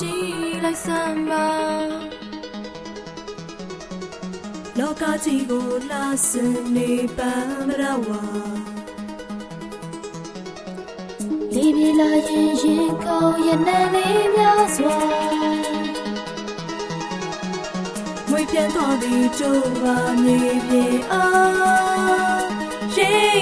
ကြည့်လိုက်စမ်းပါလောကကြီးကိုလာစနေပန်းမရဝါဒီပြီလာရင်ရင်ကောင်းရနေလေးများစွာမွေပြန်တော်သည်ကျိုးပါမြေပြေအားရှိ